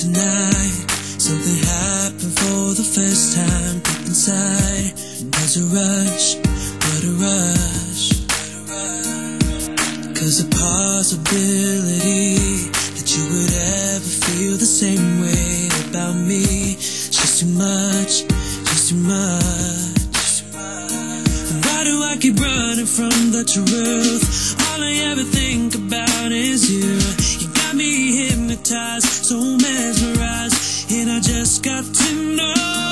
tonight. Something happened for the first time deep inside. There's a rush, what a rush. Cause the possibility that you would ever feel the same way about me is just too much, just too much. Why do I keep running from the truth? All I ever think about is you. You got me here hypnotized, so mesmerized, and I just got to know.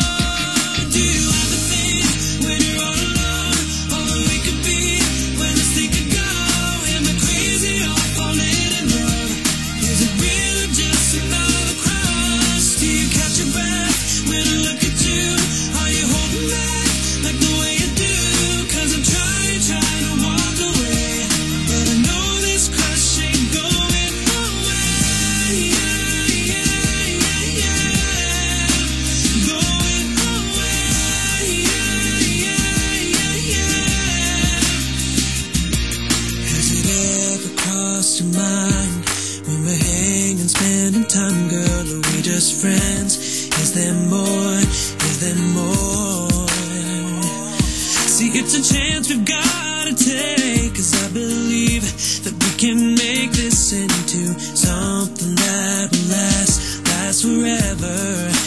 Your mind when we're hanging, spending time, girl? Are we just friends? Is there more? Is there more? See, it's a chance we've gotta take. Cause I believe that we can make this into something that will last, last forever.